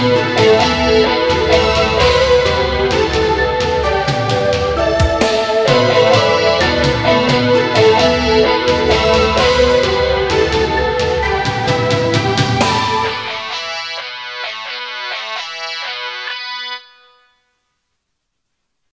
Música